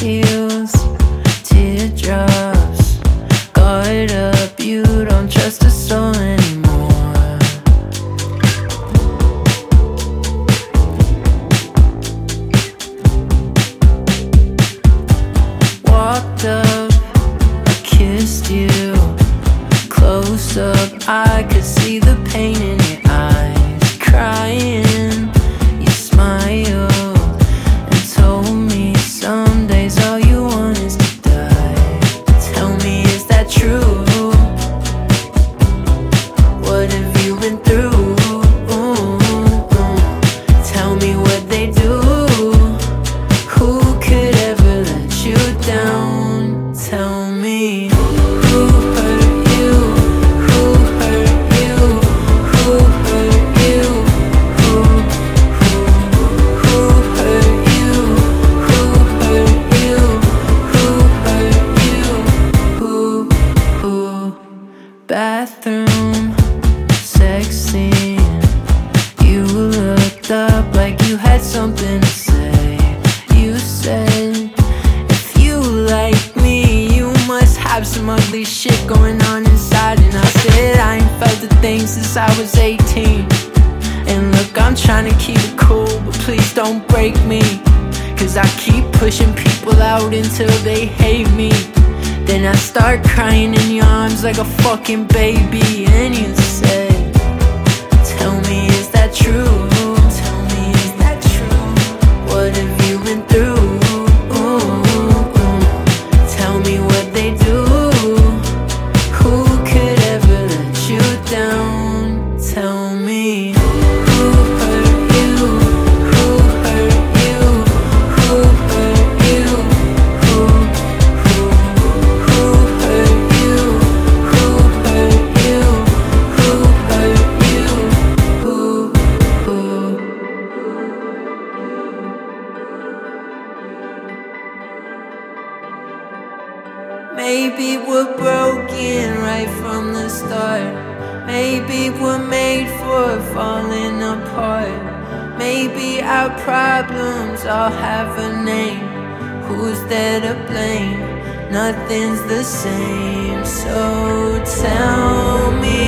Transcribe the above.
heels, teardrops up, you don't trust a soul anymore. Walked up, kissed you Close up, I could see the pain in bathroom sex scene you looked up like you had something to say. You said, if you like me, you must have some ugly shit going on inside. And I said, I ain't felt a thing since I was 18. And look, I'm trying to keep it cool, but please don't break me. Cause I keep pushing people out until they hate me. Then I start crying in your arms like a fucking baby. And you Maybe we're broken right from the start. Maybe we're made for falling apart. Maybe our problems all have a name. Who's there to blame? Nothing's the same. So tell me.